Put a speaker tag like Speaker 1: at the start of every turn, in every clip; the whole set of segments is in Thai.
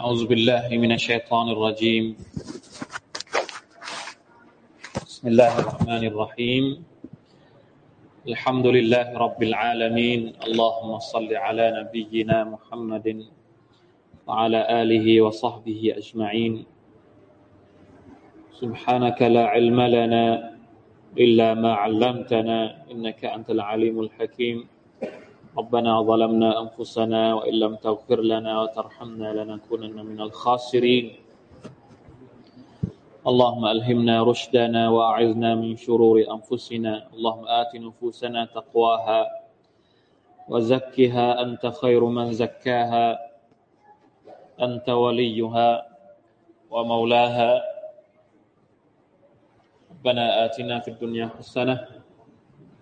Speaker 1: أعوذ بالله من الشيطان الرجيم. بسم الله الرحمن الرحيم. الحمد لله رب العالمين. اللهم صل على نبينا محمد وعلى آله وصحبه أجمعين. سبحانك لا علم لنا إلا ما علمتنا إنك أنت العليم الحكيم. ربنا ظلمنا أنفسنا وإن لم تغفر لنا وترحمنا لنكونن من الخاسرين. اللهم ألهمنا رشدنا وأعذنا من شرور أنفسنا. اللهم آت نفوسنا تقواها وزكها أنت خير من زكاها. أنت وليها ومولاها. ربنا آتنا في الدنيا حسنة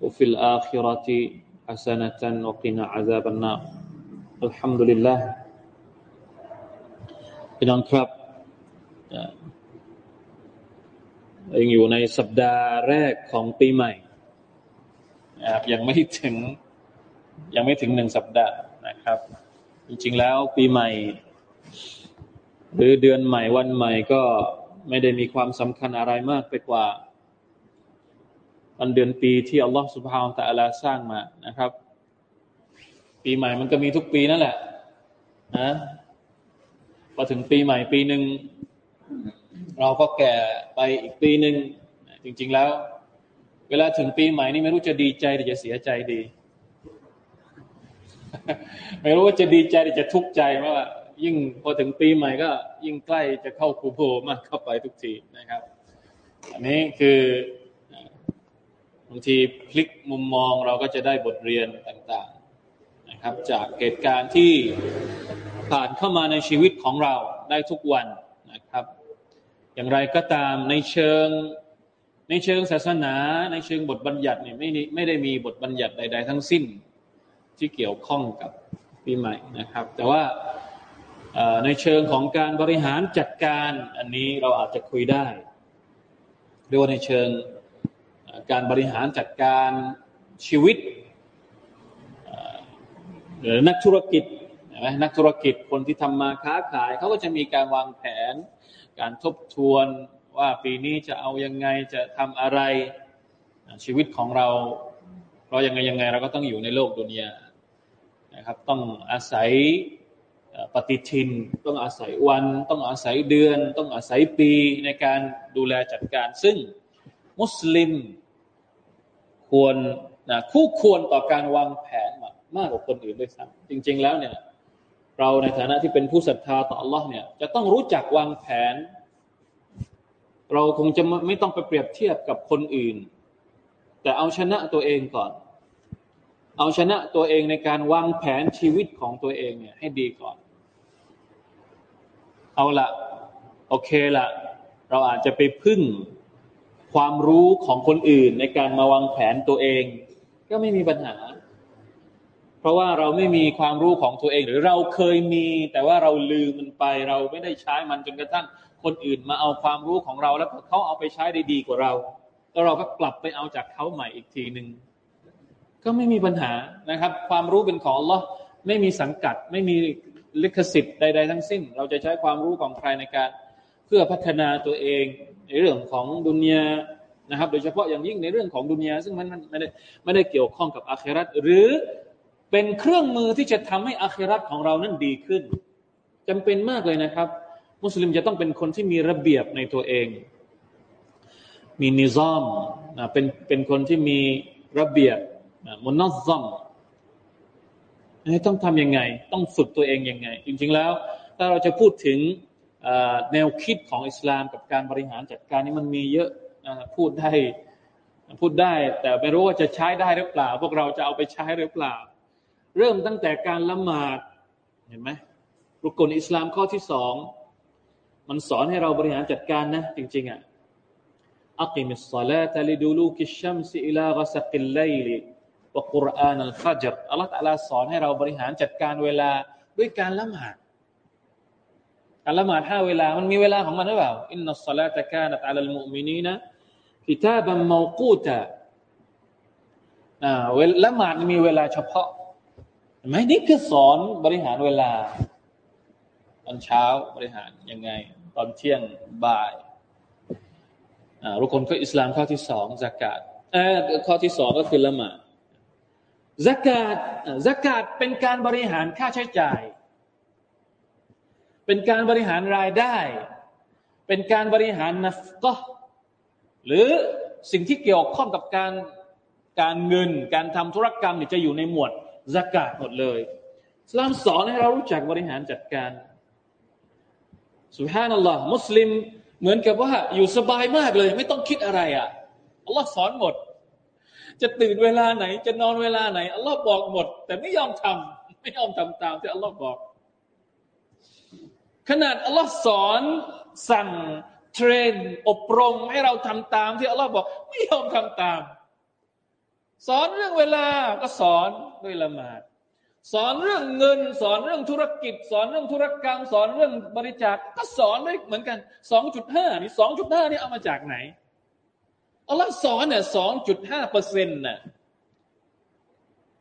Speaker 1: وفي الآخرة حسنة وقنا عذاب النار الحمد لله พี่น้องครับยังอยู่ในสัปดาห์แรกของปีใหม่นะครับยังไม่ถึง ยังไม่ถึงหนึ่งสัปดาห์นะครับ จริงๆแล้วปีใหม่ หรือเดือนใหม่วันใหม่ก็ไม่ได้มีความสำคัญอะไรมากไปกว่า วันเดือนปีที่อัลลอฮฺสุบฮานตะอัลาสร้างมานะครับ ปีใหม่มันก็มีทุกปีนั่นแหละนะพอถึงปีใหม่ปีหนึ่งเราก็แก่ไปอีกปีหนึ่งจริง ๆแล้ว เวลาถึงปีใหม่นี่ไม่รู้จะดีใจหรือจะเสียใจดี ไม่รู้ว่าจะดีใจหรือจะทุกข์ใจว่ายิ่งพอถึงปีใหม่ก็ ยิ่งใกล้จะเข้าคูโพมากเข้าไปทุกทีนะครับ อันนี้คือ บางทีพลิกมุมมองเราก็จะได้บทเรียนต่างๆนะครับ จากเหตุการณ์ที่ผ่านเข้ามาในชีวิตของเราได้ทุกวันนะครับ อย่างไรก็ตามในเชิงในเชิงศาสนา ในเชิงบทบัญญัติเนี่ยไม่ไม่ได้มีบทบัญญัติใด ๆ ทั้งสิ้นที่เกี่ยวข้องกับปีใหม่นะครับ แต่ว่าในเชิงของการบริหารจัดการอันนี้เราอาจจะคุยได้ด้วยในเชิง การบริหารจัดการชีวิตหรือนักธุรกิจนะนักธุรกิจคนที่ทำมาค้าขายเขาก็จะมีการวางแผน การทบทวนว่าปีนี้จะเอายังไงจะทำอะไรชีวิตของเรา เรายังไงยังไงเราก็ต้องอยู่ในโลกดุนยานะครับ ต้องอาศัยปฏิทิน ต้องอาศัยวัน ต้องอาศัยเดือน ต้องอาศัยปีในการดูแลจัดการ ซึ่งมุสลิม ควรนะคู่ควรต่อการวางแผนมากมากกว่าคนอื่นด้วยซ้ำจริง ๆ แล้วเนี่ย เราในฐานะที่เป็นผู้ศรัทธาต่อ Allah เนี่ย จะต้องรู้จักวางแผน เราคงจะไม่ต้องไปเปรียบเทียบกับคนอื่น แต่เอาชนะตัวเองก่อน เอาชนะตัวเองในการวางแผนชีวิตของตัวเองเนี่ย ให้ดีก่อน เอาละโอเคละเราอาจจะไปพึ่ง ความรู้ของคนอื่นในการมาวางแผนตัวเอง ก็ไม่มีปัญหา เพราะว่าเราไม่มีความรู้ของตัวเอง หรือเราเคยมี แต่ว่าเราลืมมันไป เราไม่ได้ใช้มันจนกระทั่งคนอื่นมาเอาความรู้ของเรา แล้วเขาเอาไปใช้ได้ดีกว่าเราแล้วเราก็กลับไปเอาจากเขาใหม่อีกทีหนึ่งก็ไม่มีปัญหานะครับ ความรู้เป็นของ Allah ไม่มีสังกัด ไม่มีลิขสิทธิ์ใด ๆ ทั้งสิ้น เราจะใช้ความรู้ของใครในการ เพื่อพัฒนาตัวเองในเรื่องของดุนยานะครับ โดยเฉพาะอย่างยิ่งในเรื่องของดุนยาซึ่งมันไม่ได้ไม่ได้เกี่ยวข้องกับอาครัตหรือเป็นเครื่องมือที่จะทำให้อาครัตของเรานั้นดีขึ้นจำเป็นมากเลยนะครับ มุสลิมจะต้องเป็นคนที่มีระเบียบในตัวเอง มีนิซอมนะเป็นเป็นคนที่มีระเบียบมุนนัซอมต้องทำยังไง ต้องฝึกตัวเองยังไง จริง ๆ แล้ว ถ้าเราจะพูดถึง แนวคิดของอิสลามกับการบริหารจัดการนี่มันมีเยอะพูดได้พูดได้ แต่ไม่รู้ว่าจะใช้ได้หรือเปล่า พวกเราจะเอาไปใช้หรือเปล่า เริ่มตั้งแต่การละหมาดเห็นไหมรุก่นอิสลามข้อที่สองมันสอนให้เราบริหารจัดการนะ จริง ๆอะ أقم الصلاة لدلوك الشمس إلى غسق الليل وقرآن الفجرอัลลอฮฺตะลาสอนให้เราบริหารจัดการเวลาด้วยการละหมาด การละหมาดห้าเวลา มันมีเวลาของมันหรือเปล่าإن الصلاة كانت على المؤمنين كتابا موقوتاอ่าละหมาดมีเวลาเฉพาะไหมนี่คือสอนบริหารเวลา ตอนเช้าบริหารยังไง ตอนเที่ยงบ่ายรุกนก็อิสลามข้อที่สองสกาดเออข้อที่สองก็คือละหมาดสกาดสกาดเป็นการบริหารค่าใช้จ่าย เป็นการบริหารรายได้ เป็นการบริหารนัฟก็หรือสิ่งที่เกี่ยวข้องกับการการเงิน การทำธุรกรรมเนี่ยจะอยู่ในหมวดสกาดหมดเลยสลามสอนให้เรารู้จักบริหารจัดการสุฮานัลลอฮ์มุสลิมเหมือนกับว่าอยู่สบายมากเลย ไม่ต้องคิดอะไรอะอัลลอฮ์สอนหมด จะตื่นเวลาไหน จะนอนเวลาไหนอัลลอฮ์บอกหมด แต่ไม่ยอมทำไม่ยอมทำตามที่อัลลอฮ์บอก ขนาดอัลลอฮ์สอนสั่ง train อบรมให้เราทำตามที่อัลลอฮ์บอกไม่ยอมทำตาม สอนเรื่องเวลาก็สอนด้วยละหมาด สอนเรื่องเงิน สอนเรื่องธุรกิจ สอนเรื่องธุรกรรม สอนเรื่องบริจาคก็สอนด้วยเหมือนกันสองจุดห้านี่สองจุดห้านี่เอามาจากไหนอัลลอฮ์สอนเนี่ยสองจุดห้าเปอร์เซ็นต์น่ะ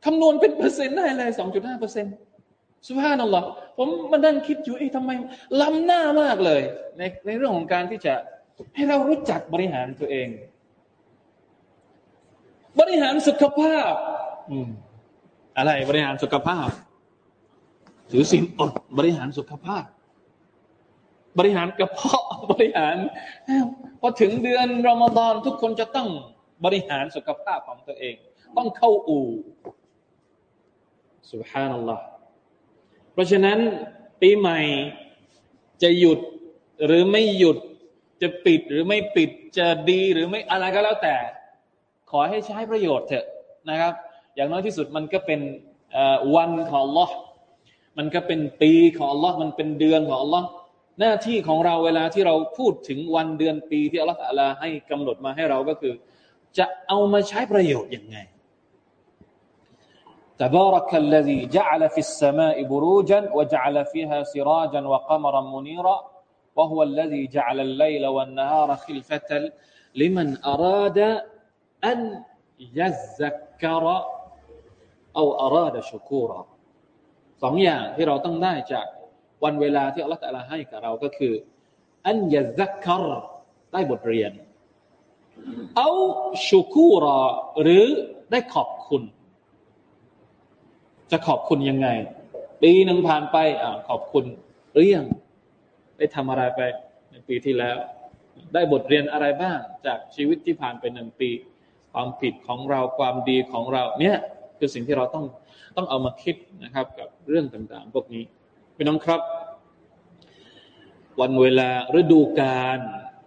Speaker 1: คำนวณเป็นเปอร์เซ็นต์ได้เลยสองจุดห้าเปอร์เซ็นต์ สุภาพนัลลอฮ์ผมมานั่งคิดอยู่เอ๊ะทำไมล้ำหน้ามากเลย ในในเรื่องของการที่จะให้เรารู้จักบริหารตัวเอง บริหารสุขภาพ อืมอะไรบริหารสุขภาพถือศีลอดบริหารสุขภาพ บริหารกระเพาะบริหารพอถึงเดือนรอมฎอนทุกคนจะต้องบริหารสุขภาพของตัวเอง ต้องเข้าอู่สุฮานัลลอฮ์ ราะฉะนั้นปีใหม่จะหยุดหรือไม่หยุดจะปิดหรือไม่ปิดจะดีหรือไม่อะไรก็แล้วแต่ ขอให้ใช้ประโยชน์เถอะนะครับ อย่างน้อยที่สุดมันก็เป็นวันของ Allah มันก็เป็นปีของ Allah มันเป็นเดือนของ Allah หน้าที่ของเราเวลาที่เราพูดถึงวันเดือนปีที่อัลลอฮฺให้กำหนดมาให้เราก็คือ จะเอามาใช้ประโยชน์ยังไง تبارك الذي جعل في السماء بروجا وجعل فيها سراجا وقمرا منيرا وهو الذي جعل الليل والنهار خلفة لمن أراد أن يذكر أو أراد شكورا. สองอย่างที่เราต้องได้จากวันเวลาที่อัลลอฮฺตะลาให้กับเราก็คืออันยะซักครได้บทเรียนเอาชูกูรอหรือได้ขอบคุณ จะขอบคุณยังไง ปีหนึ่งผ่านไปอ่าขอบคุณหรือยังได้ทำอะไรไปในปีที่แล้ว ได้บทเรียนอะไรบ้าง จากชีวิตที่ผ่านไปหนึ่งปี ความผิดของเราความดีของเรา เนี่ยคือสิ่งที่เราต้องต้องเอามาคิดนะครับ กับเรื่องต่างๆ พวกนี้พี่น้องครับ วันเวลาฤดูกาล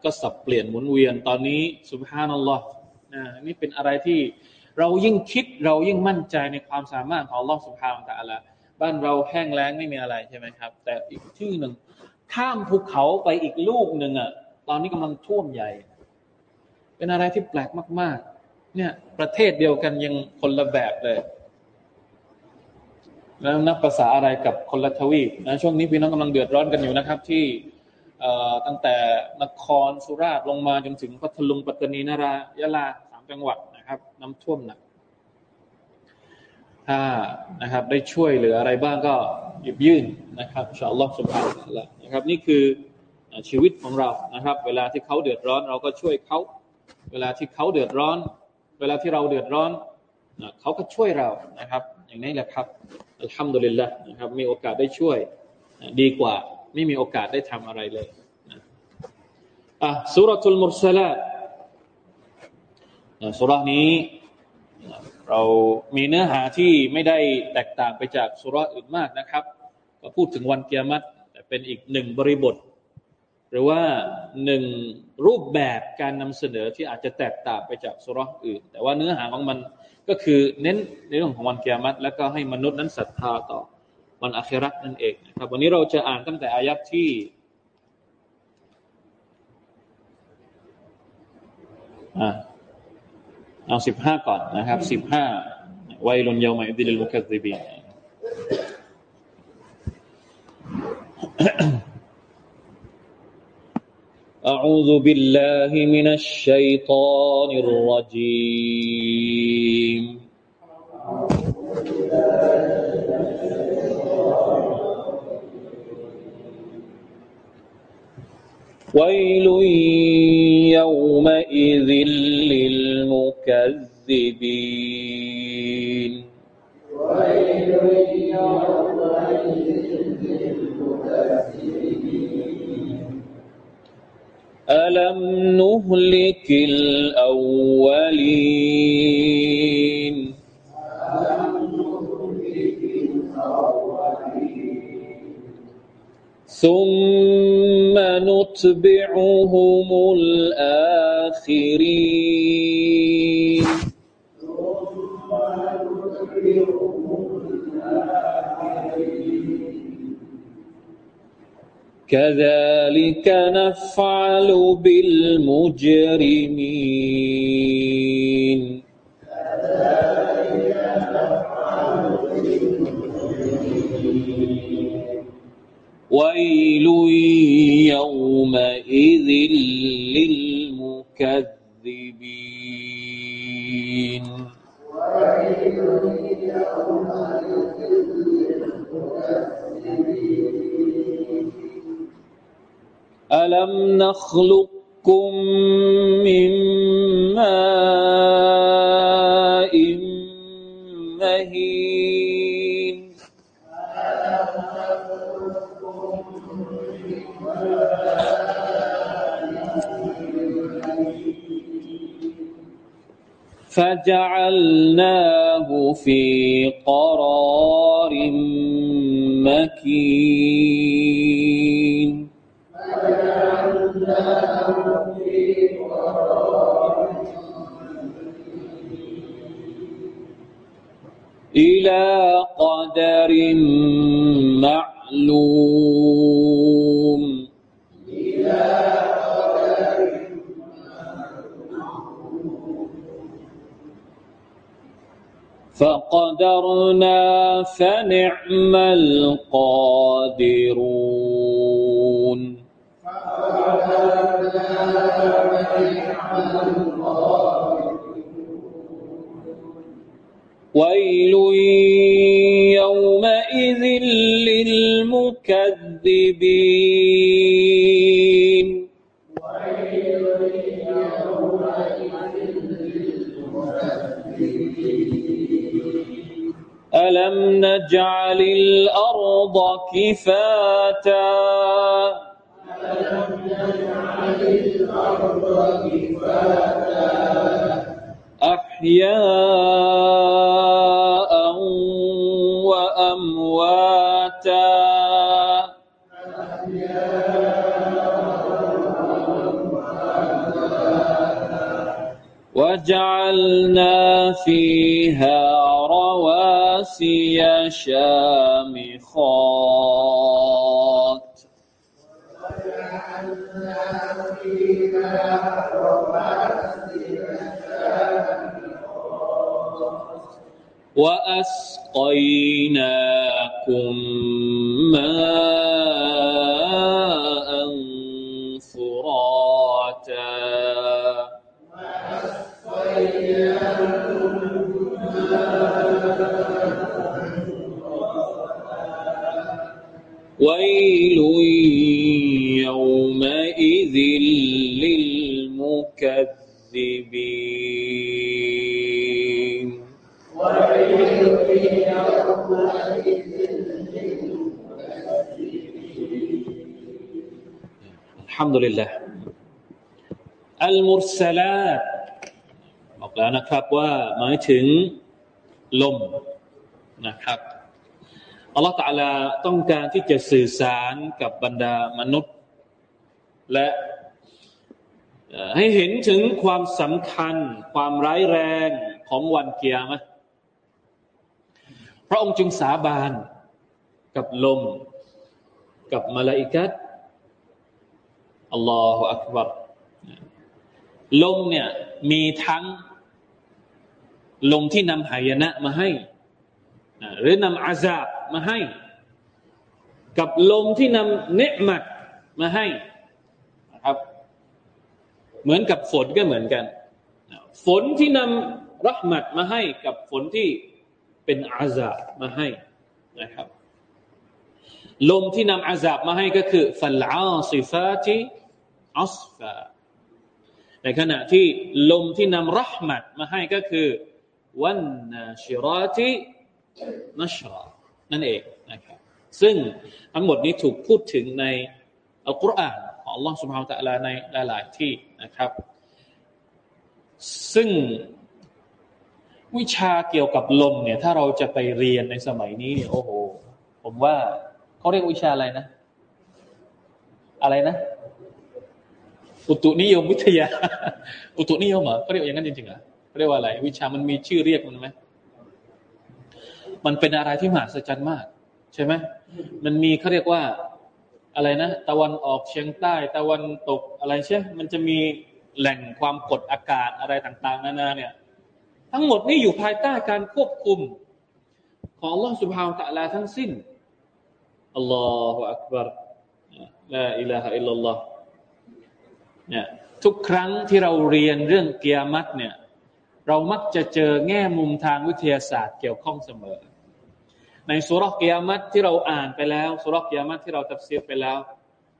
Speaker 1: ก็สับเปลี่ยนหมุนเวียนตอนนี้สุภานัลลอฮ์นะนี่เป็นอะไรที่ เรายิ่งคิดเรายิ่งมั่นใจในความสามารถของอัลลอฮ์สุภาพตะละบ้านเราแห้งแล้งไม่มีอะไรใช่ไหมครับ แต่อีกที่หนึ่งข้ามภูเขาไปอีกลูกหนึ่งอะตอนนี้กำลังท่วมใหญ่ เป็นอะไรที่แปลกมาก ๆ เนี่ย ประเทศเดียวกันยังคนละแบบเลย แล้วนับภาษาอะไรกับคนละทวีปนะช่วงนี้พี่น้องกำลังเดือดร้อนกันอยู่นะครับ ที่ตั้งแต่นครสุราษฎร์ลงมาจนถึงพัทลุงปัตตานีนารายะลาสามจังหวัด นะครับ น้ำท่วมหนัก ถ้านะครับได้ช่วยเหลืออะไรบ้างก็หยิบยื่นนะครับชาอัลลอฮฺสุบฮานะนะครับ นี่คือชีวิตของเรานะครับ เวลาที่เขาเดือดร้อน เราก็ช่วยเขา เวลาที่เขาเดือดร้อน เวลาที่เราเดือดร้อนเขาก็ช่วยเรานะครับ อย่างนี้แหละครับอัลฮัมดุลิลละนะครับ มีโอกาสได้ช่วยดีกว่า ไม่มีโอกาสได้ทำอะไรเลยอะสุรทูลมุรสลา สุรานี้เรามีเนื้อหาที่ไม่ได้แตกต่างไปจากสุราอื่นมากนะครับ ก็พูดถึงวันเกียรติแต่เป็นอีกหนึ่งบริบท หรือว่าหนึ่งรูปแบบการนำเสนอที่อาจจะแตกต่างไปจากสุรษอื่น แต่ว่าเนื้อหาของมันก็คือเน้นในเรื่องของวันเกียรติแล้วก็ให้มนุษย์นั้นศรัทธาต่อวันอัครานั่นเองนะครับ วันนี้เราจะอ่านตั้งแต่อายัดที่อ่า เอาสิบห้าก่อนนะครับสิบห้าวัยรุ่นเยาวมาอิดิลมุคัซิบี أعوذ بالله من الشيطان الرجيم ويل نتبعهم الآخرين. كذلك نفعل بالمجرمين. مهين فجعلناه في قرار مكين. إلى قدر معلوم. إلى قدر فقدرنا فنعم القادرون فقدرنا فنعم القادرون. ويل للمكذبين ألم نجعل الأرض كفاتا؟ أحياء وجعلنا فيها رواسي شامخات. وأسقيناكم ماء ฮัมดุลิลละอัลมุรสลาตบอกแล้วนะครับว่าหมายถึงลมนะครับอัลลอฮฺตาลาต้องการที่จะสื่อสารกับบรรดามนุษย์ และให้เห็นถึงความสำคัญ ความร้ายแรงของวันเกียร์มะพระองค์จึงสาบานกับลม กับมาลาอิกัต อัลลอฮฺอักบัรลมเนี่ยมีทั้งลมที่นำหายนะมาให้ หรือนำอาซาบมาให้ กับลมที่นำเนืมัดมาให้นะครับ เหมือนกับฝนก็เหมือนกัน ฝนที่นำรัหมัดมาให้ กับฝนที่เป็นอาซาบมาให้นะครับ ลมที่นำอาซาบมาให้ก็คือฟัลอาซิฟาติ อัสฟาในขณะที่ลมที่นำรหมัดมาให้ก็คือวันนาชิราตินัชรานั่นเองนะครับซึ่งทั้งหมดนี้ถูกพูดถึงในอัลกุรอานของ Allah سبحانه และ تعالى ในหลายๆที่นะครับ ซึ่งวิชาเกี่ยวกับลมเนี่ย ถ้าเราจะไปเรียนในสมัยนี้เนี่ยโอ้โห ผมว่าเขาเรียกวิชาอะไรนะ อะไรนะ อุตุนิยมวิทยา อุตุนิยมเหรอเขาเรียกอย่างนั้นจริงๆเหรอเรียกว่าอะไร วิชามันมีชื่อเรียกมันไหมมันเป็นอะไรที่มหัศจรรย์มาก ใช่ไหมมันมีเขาเรียกว่าอะไรนะ ตะวันออกเฉียงใต้ ตะวันตกอะไรใช่มันจะมีแหล่งความกดอากาศอะไรต่าง ๆ นานาเนี่ย ทั้งหมดนี่อยู่ภายใต้การควบคุม ของล่องสุภาวตะลาทั้งสิ้นอัลลอฮฺอักบาร์ละอิลาฮฺอิลลัลลอฮฺ เนี่ยทุกครั้งที่เราเรียนเรื่องเกียรติเนี่ยเรามักจะเจอแง่มุมทางวิทยาศาสตร์เกี่ยวข้องเสมอ ในสุรกียรติที่เราอ่านไปแล้วสุรกียรติที่เราตัดเสียไปแล้ว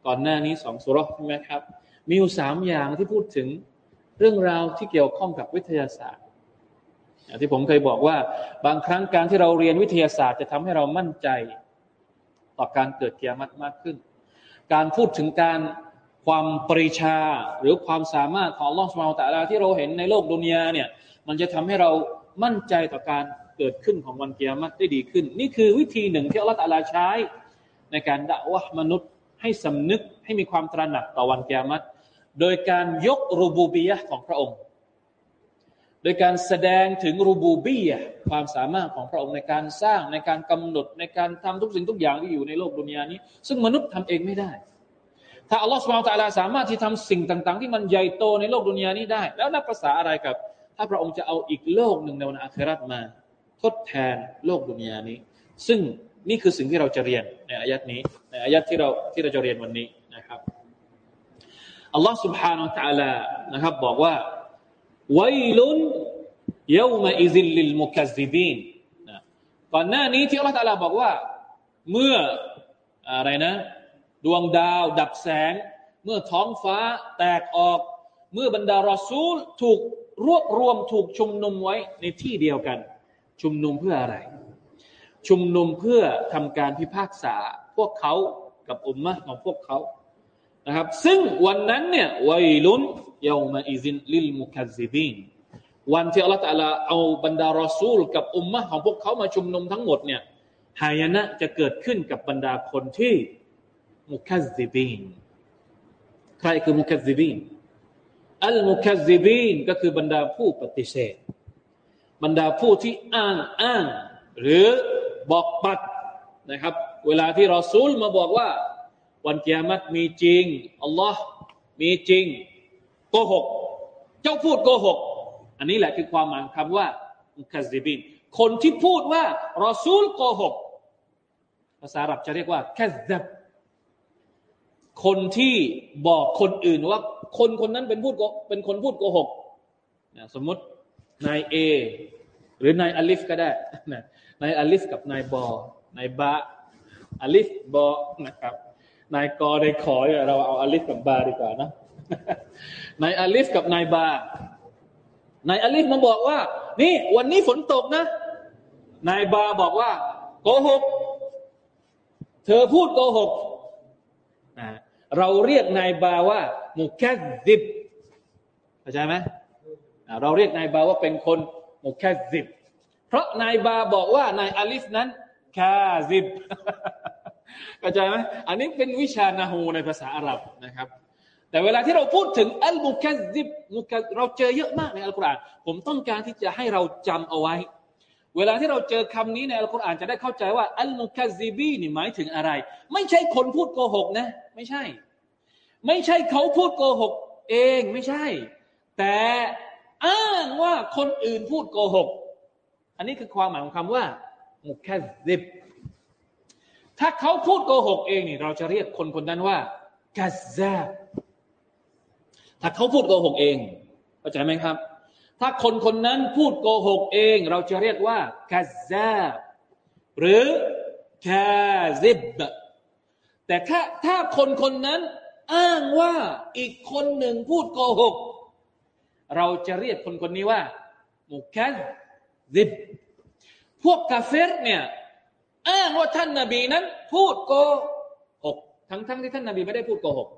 Speaker 1: ก่อนหน้านี้สองสุรใช่ไหมครับ มีอยู่สามอย่างที่พูดถึงเรื่องราวที่เกี่ยวข้องกับวิทยาศาสตร์อย่างที่ผมเคยบอกว่าบางครั้งการที่เราเรียนวิทยาศาสตร์จะทำให้เรามั่นใจ ต่อการเกิดเกียรติมากขึ้น การพูดถึงการ ความปริชาหรือความสามารถของลองสมาตาลาที่เราเห็นในโลกดุนยาเนี่ยมันจะทำให้เรามั่นใจต่อการเกิดขึ้นของวันเกียรติได้ดีขึ้น นี่คือวิธีหนึ่งที่อัลลอฮฺตาลาใช้ ในการด่าวะมนุษย์ให้สำนึกให้มีความตระหนักต่อวันเกียรติโดยการยกรูบูบียะของพระองค์ โดยการแสดงถึงรูบูบียะความสามารถของพระองค์ในการสร้างในการกำหนดในการทำทุกสิ่งทุกอย่างที่อยู่ในโลกดุนยานี้ ซึ่งมนุษย์ทำเองไม่ได้ ถ้าอัลลอฮฺสุบไบร์ตะลาสามารถที่ทำสิ่งต่าง ๆ ที่มันใหญ่โตในโลกดุนยานี้ได้ แล้วนับภาษาอะไรกับ ถ้าพระองค์จะเอาอีกโลกหนึ่งในวันอาคราตมา ทดแทนโลกดุนยานี้ ซึ่งนี่คือสิ่งที่เราจะเรียนในอายัดนี้ ในอายัดที่เราที่เราจะเรียนวันนี้นะครับอัลลอฮฺ سبحانه และ تعالى นะครับบอกว่าวัยลุนเยวมาอิซิลลิลมุคัซซิบีนก่อนหน้านี้ที่อัลลอฮฺ تعالى บอกว่าเมื่ออะไรนะ ดวงดาวดับแสง เมื่อท้องฟ้าแตกออก เมื่อบรรดารอซูลถูกรวบรวมถูกชุมนุมไว้ในที่เดียวกัน ชุมนุมเพื่ออะไร ชุมนุมเพื่อทำการพิพากษาพวกเขากับอุมมะของพวกเขานะครับ ซึ่งวันนั้นเนี่ยويل يومئذ للمكذبين วันที่อัลลอฮฺตะลาเอาบรรดารอซูล กับอุมมะของพวกเขามาชุมนุมทั้งหมดเนี่ยหายนะจะเกิดขึ้นกับบรรดาคนที่ مكذبينใครคือมุคัซซิบีนอัลมุคัซซิบีนก็คือบรรดาผู้ปฏิเสธ บรรดาผู้ที่อ้างอ้าง หรือบอกปัดนะครับ เวลาที่รอซูลมาบอกว่า วันกิยามัตมีจริงอัลลอฮ์มีจริงโกหก เจ้าพูดโกหก อันนี้แหละคือความหมายคำว่ามุคัซซิบินคนที่พูดว่ารอซูลโกหกภาษาอาหรับจะเรียกว่าكذب คนที่บอกคนอื่นว่า คนคนนั้นเป็นพูดเป็นคนพูดโกหกนะสมมตินายเอหรือนายอลิฟก็ได้นะนายอลิฟกับนายบอนายบาอลิฟบอนะครับนายกอนายขอเราเอาอลิฟกับบาดีกว่านะนายอลิฟกับนายบานายอลิฟมาบอกว่า นี่วันนี้ฝนตกนะนายบาบอกว่าโกหก เธอพูดโกหก เราเรียกนายบาว่ามุคัซิบเข้าใจไหมเราเรียกนายบาว่าเป็นคนมุคัซิบเพราะนายบาบอกว่านายอาลิฟนั้นคาซิบเข้าใจไหมอันนี้เป็นวิชานาฮูในภาษาอาหรับนะครับ แต่เวลาที่เราพูดถึงอัลมุคัซิบมุคัเราเจอเยอะมากในอัลกุรอานผมต้องการที่จะให้เราจำเอาไว้ เวลาที่เราเจอคำนี้ในอัลกุรอานจะได้เข้าใจว่าอัลมุคัซิบีนี่หมายถึงอะไร ไม่ใช่คนพูดโกหกนะ ไม่ใช่ ไม่ใช่เขาพูดโกหก เองไม่ใช่ แต่อ้างว่าคนอื่นพูดโกหก อันนี้คือความหมายของคำว่ามุคซิบถ้าเขาพูดโกหกเองนี่เราจะเรียกคนคนนั้นว่ากัซซาถ้าเขาพูดโกหกเองเข้าใจไหมครับ ถ้าคนคนนั้นพูดโกหกเอง เราจะเรียกว่ากัซซาหรือกาซิบแต่ถ้าถ้าคนคนนั้นอ้างว่าอีกคนหนึ่งพูดโกหก เราจะเรียกคนคนนี้ว่ามุกัสซิบพวกกาเฟรเนี่ยอ้างว่าท่านนาบีนั้น พูดโกหกทั้งทั้งที่ท่านนาบีไม่ได้พูดโกหก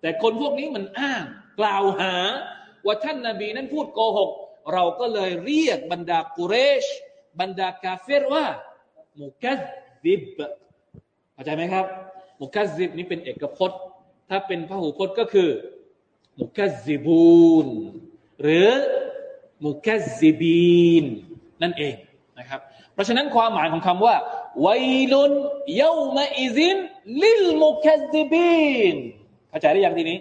Speaker 1: แต่คนพวกนี้มันอ้างกล่าวหา ว่าท่านนาบีนั้นพูดโกหก เราก็เลยเรียกบรรดากุเรช บรรดากาเฟรว่ามุกัสซิบเข้าใจไหมครับ มุกัสซิบนี้เป็นเอกพจน์ ถ้าเป็นพหูพจน์ก็คือ มุกัสซิบูนหรือมุกัสซิบีนนั่นเองนะครับ เพราะฉะนั้นความหมายของคำว่าويل يومئذ للمكذبين เข้าใจได้ยังทีนี้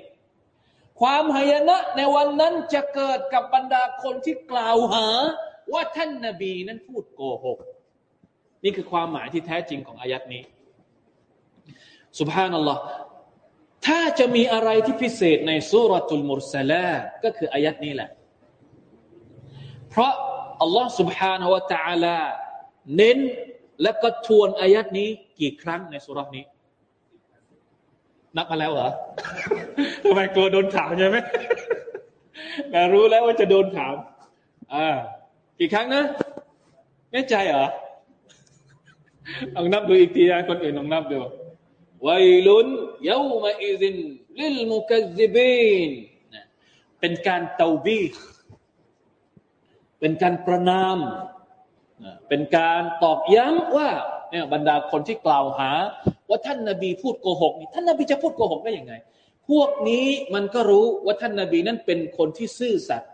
Speaker 1: ความหายนะในวันนั้นจะเกิดกับบรรดาคนที่กล่าวหา ว่าท่านนาบีนั้นพูดโกหก นี่คือความหมายที่แท้จริงของอายัดนี้สุบฮานัลลอฮ์ถ้าจะมีอะไรที่พิเศษในสุรตุลมุรสลาก็คืออายัดนี้แหละ เพราะอัลลอฮ์ سبحانه และ تعالى เน้นและก็ทวนอายัดนี้กี่ครั้งในสุรานี้ นับมาแล้วเหรอทำไมกลัวโดนถามใช่ไหมแต่รู้แล้วว่าจะโดนถาม อ่า กี่ครั้งนะแน่ใจเหรอลองนับดูอีกทีนะคนอื่นลองนับดูวัยลุนเยามาอิซินลิลมุกซิบีนเป็นการเตาบีเป็นการประนาม เป็นการตอกย้ำว่าเนี่ยบรรดาคนที่กล่าวหา ว่าท่านนาบีพูดโกหกนี่ท่านนาบีจะพูดโกหกได้ยังไง พวกนี้มันก็รู้ว่าท่านนาบีนั้นเป็นคนที่ซื่อสัตย์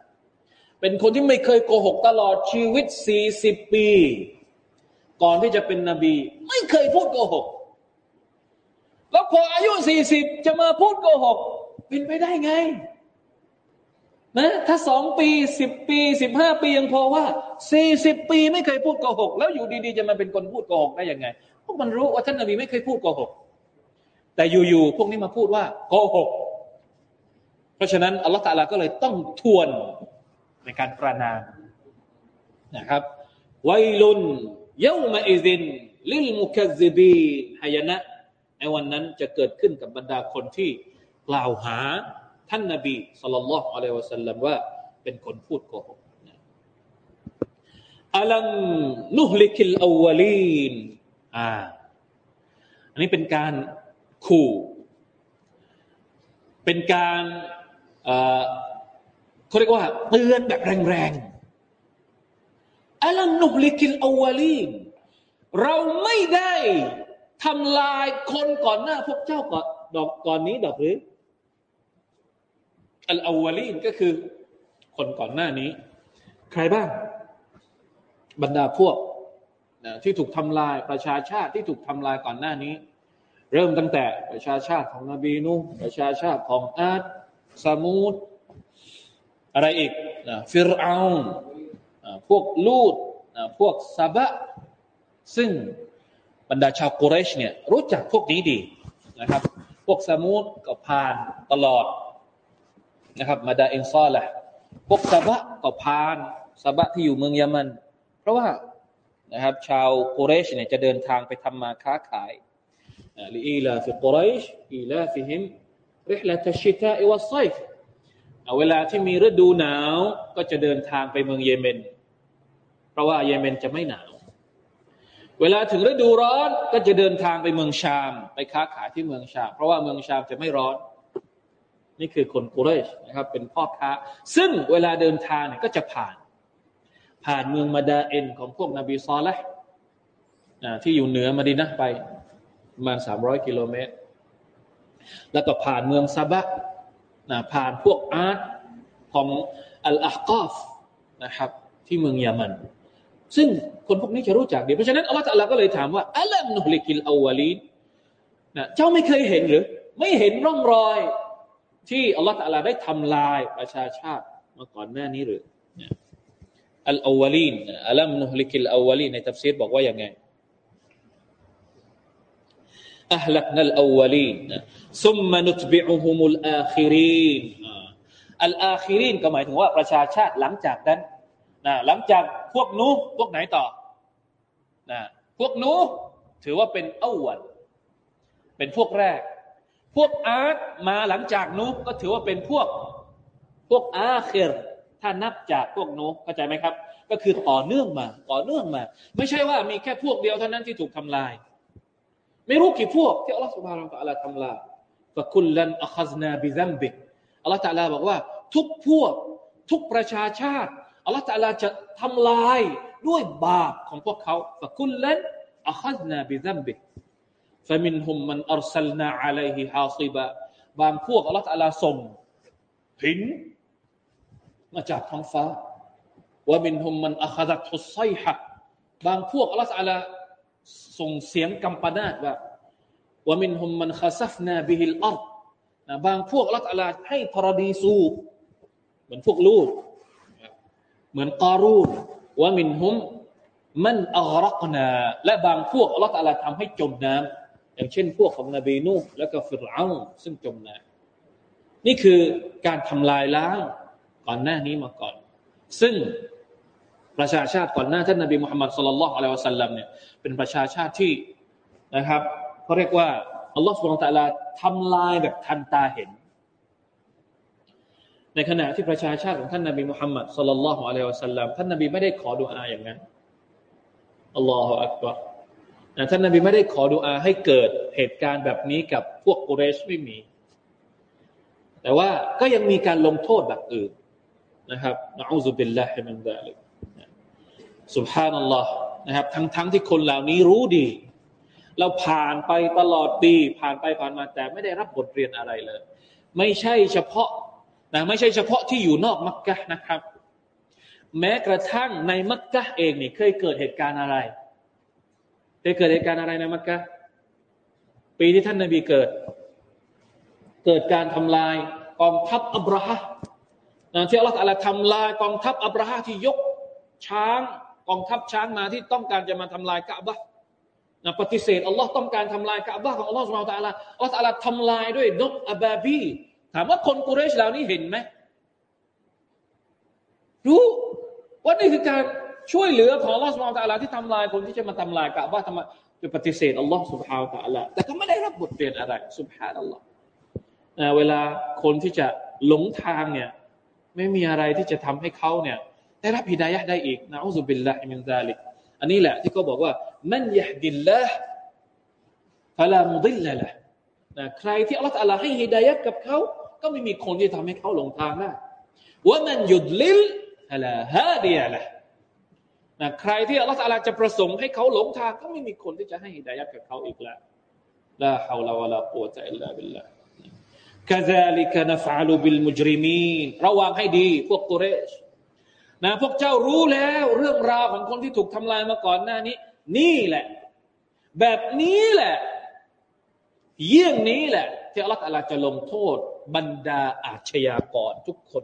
Speaker 1: เป็นคนที่ไม่เคยโกหกตลอดชีวิตสี่สิบปี ก่อนที่จะเป็นนบี ไม่เคยพูดโกหก แล้วพออายุสี่สิบจะมาพูดโกหก เป็นไปได้ไงนะถ้าสองปีสิบปีสิบห้าปียังพอว่าสี่สิบปีไม่เคยพูดโกหก แล้วอยู่ดีๆ จะมาเป็นคนพูดโกหกได้ยังไง พวกมันรู้ว่าท่านนบีไม่เคยพูดโกหก แต่อยู่ๆพวกนี้มาพูดว่าโกหก เพราะฉะนั้นอัลลอฮฺตาลาก็เลยต้องทวนในการประนามนะครับไวลุนเยามาอิซินลิลมุคซิบีฮายนะในวันนั้นจะเกิดขึ้นกับบรรดาคนที่กล่าวหาท่านนาบีصلى الله عليه وسلم ว่าเป็นคนพูดโกหกألم نهلك الأولين อ่า อันนี้เป็นการขู่ เป็นการเขาเรียกว่าเตือนแบบแรงๆอัลนุฮลิกิลอวลีนเราไม่ได้ทำลายคนก่อนหน้าพวกเจ้าก่อนดอกก่อนนี้ดอกหรืออัลอวาลีนก็คือคนก่อนหน้านี้ ใครบ้าง บรรดาพวก ที่ถูกทำลายประชาชาติที่ถูกทำลายก่อนหน้านี้ เริ่มตั้งแต่ประชาชาติของนบีนูประชาชาติของอาดซามูดอะไรอีกนะฟิรอาพวกลูดพวกซาบะ ซึ่งบรรดาชาวกุเรชเนี่ยรู้จักพวกนี้ดีนะครับ พวกซามูดก็ผ่านตลอดนะครับมาดาอินซอละพวกซาบะก็พานซาบะที่อยู่เมืองยามัน เพราะว่า นะครับ ชาวกุเรชเนี่ยจะเดินทางไปทำมาค้าขายلإيلاف قريش إيلافهم رحلة الشتاء والصيف เวลาที่มีฤดูหนาวก็จะเดินทางไปเมืองเยเมน เพราะว่าเยเมนจะไม่หนาว เวลาถึงฤดูร้อนก็จะเดินทางไปเมืองชาม ไปค้าขายที่เมืองชาม เพราะว่าเมืองชามจะไม่ร้อน นี่คือคนกุเรชนะครับ เป็นพ่อค้า ซึ่งเวลาเดินทางเนี่ยก็จะผ่าน ผ่านเมืองมาดาอินของพวกนบีซอและห์ที่อยู่เหนือมาดีนะไปประมาณสามร้อยกิโลเมตร แล้วก็ผ่านเมืองซาบะนะผ่านพวกอาร์ตของอัลอาฮกอฟนะครับ ที่เมืองยามัน ซึ่งคนพวกนี้จะรู้จักดีเพราะฉะนั้นอัลลอฮฺก็เลยถามว่าألم نهلك الأولين นะเจ้าไม่เคยเห็นหรือ ไม่เห็นร่องรอย ที่อัลลอฮฺตะลาได้ทำลายประชาชาติมาก่อนหน้านี้หรือ الأولين ألم نهلك الأولين ในตัฟซีรบอกว่าอย่างไงأهلكنا الأولين ثم نتبعهم الآخرين الآخرين ก็หมายถึงว่าประชาชาติหลังจากนั้นนะหลังจากพวกนู้พวกไหนต่อนะพวกนู้ถือว่าเป็นอวัลเป็นพวกแรก พวกอาร์ตมาหลังจากนู้ก็ถือว่าเป็นพวกพวกอาเคร ถ้านับจากพวกนูเข้าใจไหมครับ ก็คือต่อเนื่องมา ต่อเนื่องมา ไม่ใช่ว่ามีแค่พวกเดียวเท่านั้นที่ถูกทำลาย ไม่รู้กี่พวกที่อัลลอฮฺสุบฮานาอัลลอฮฺทำลายฟะคุลลันอัคซนาบิซัมบิอัลลอฮฺตะลาบอกว่า ทุกพวก ทุกประชาชาติอัลลอฮฺตะลาจะทำลายด้วยบาปของพวกเขาفكلا أخذنا بذنبه فمنهم من أرسلنا عليه حاصبا บางพวกอัลลอฮฺตะลาส่งหิน มาจากท้องฟ้าومنهم من أخذته الصيحة บางพวกอัลลอฮฺตะลาส่งเสียงกำปนาตว่าว่ามินฮุมมันขซัฟนาบิฮิลอัรนะบางพวกอัลลอฮฺตะลาให้ธรณีสูบเหมือนพวกลูกเหมือนกอรูนว่ามินฮุมมันอัลรักนาและบางพวกอัลลอฮฺตะลาทำให้จมน้ำอย่างเช่นพวกของนบีนูและก็ฟิรเอาซึ่งจมน้ำนี่คือการทำลายล้าง ก่อนหน้านี้มาก่อน ซึ่งประชาชาติก่อนหน้าท่านนบีมุฮัมมัดสุลลัลอฮุอะลัยวะสัลลัมเนี่ยเป็นประชาชาติที่นะครับเขาเรียกว่าอัลลอฮฺสุบฮานตะลาทำลายแบบทันตาเห็น ในขณะที่ประชาชาติของท่านนบีมุฮัมมัดสุลลัลอฮุอะลัยวะสัลลัมท่านนบีไม่ได้ขอดุอาอย่างนั้นอัลลอฮฺอักบารท่านนบีไม่ได้ขอดุอาให้เกิดเหตุการณ์แบบนี้กับพวกกุเรชไม่มี แต่ว่าก็ยังมีการลงโทษแบบอื่น นะครับนะอูซุบิลลาฮิมินซาลิกสุบฮานัลลอฮ์นะครับทั้งทั้งที่คนเหล่านี้รู้ดี เราผ่านไปตลอดปีผ่านไปผ่านมาแต่ไม่ได้รับบทเรียนอะไรเลย ไม่ใช่เฉพาะนะไม่ใช่เฉพาะที่อยู่นอกมักกะนะครับ แม้กระทั่งในมักกะเองนี่เคยเกิดเหตุการณ์อะไรเคยเกิดเหตุการณ์อะไรในมักกะปีที่ท่านนาบีเกิด เกิดการทำลายกองทัพอับราฮะ ที่อัลลอฮฺทำลายกองทัพอับราฮะที่ยกช้างกองทัพช้างมาที่ต้องการจะมาทำลายกะบะนะปฏิเสธอัลลอฮ์ต้องการทำลายกะบะของอัลลอฮ์สุบฮานะตะลาอัลลอฮ์ตะลาทำลายด้วยนกอบาบีถามว่าคนกุเรชเหล่านี้เห็นไหมรู้ว่านี่คือการช่วยเหลือของอัลลอฮ์สุบฮานะตะลาที่ทำลายคนที่จะมาทำลายกะบะทำไมจะปฏิเสธอัลลอฮ์สุบฮานะตะลาแต่ก็ไม่ได้รับบทเรียนอะไรสุบฮานัลลอฮ์เวลาคนที่จะหลงทางเนี่ย ไม่มีอะไรที่จะทำให้เขาเนี่ยได้รับฮิดายะได้อีกนะأعوذ بالله من ذلك อันนี้แหละที่เขาบอกว่าمن يهده الله فلا مضل له นะใครที่อัลลอฮฺอัลลอฮ์ให้ฮิดายะกับเขาก็ไม่มีคนที่ทำให้เขาหลงทางได้ومن يضلل فلا هادي له นะใครที่อัลลอฮฺอัลลอฮ์จะประสงค์ให้เขาหลงทางก็ไม่มีคนที่จะให้ฮิดายะกับเขาอีกแล้วลาฮาวลาวะลากุวะตะอิลลาบิลลาห์ กาซาลิกานะฟาลูบิลมุจริมีนระวังให้ดี พวกกุเรชนะพวกเจ้ารู้แล้วเรื่องราวของคนที่ถูกทำลายมาก่อนหน้านี้ นี่แหละ แบบนี้แหละ เยี่ยงนี้แหละ ที่อัลลอฮฺจะลงโทษ บรรดาอาชญากรทุกคน